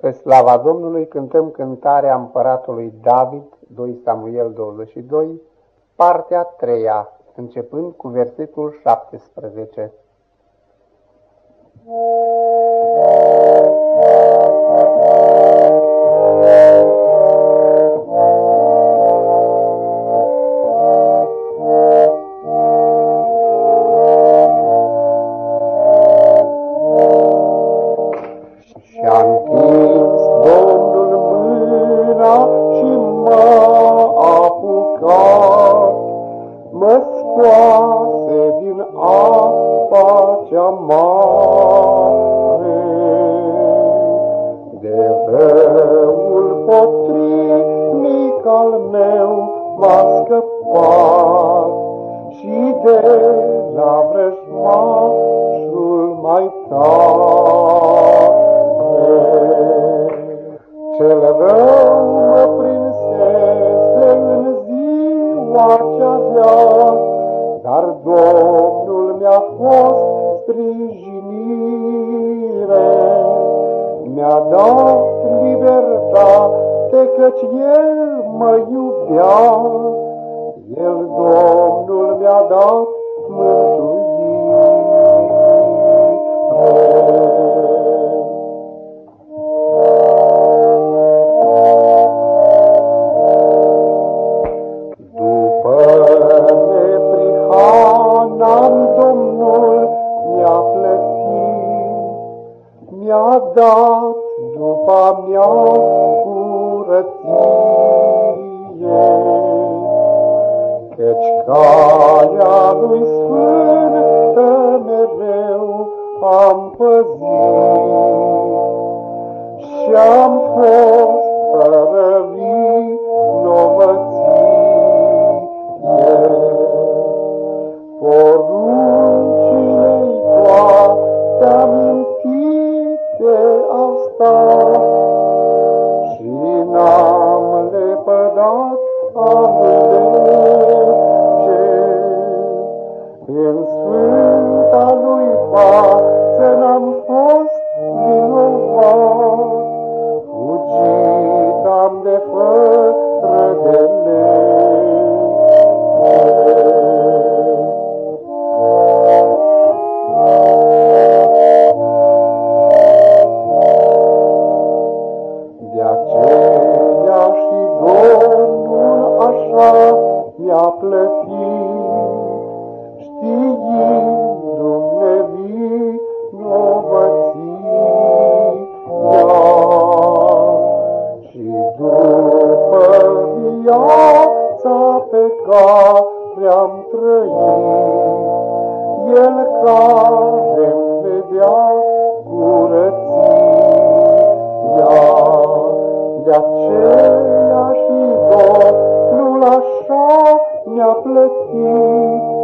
Pe slava Domnului cântăm cântarea împăratului David, 2 Samuel 22, partea 3 începând cu versetul 17. Scoase din apa cea mare. De răul potrivnic al meu m-a scăpat și de la vrăjmașul mai tare. Sprijinire, mi-a dat libertate, căci El mă iubea, El, Domnul, mi-a dat mi-a dat după mea curăție. Căci calea lui sfântă mereu am păzit și-am fost În mi-a plătit, care-am trăit, El care vedea curăția, de aceea și Domnul așa mi-a plătit,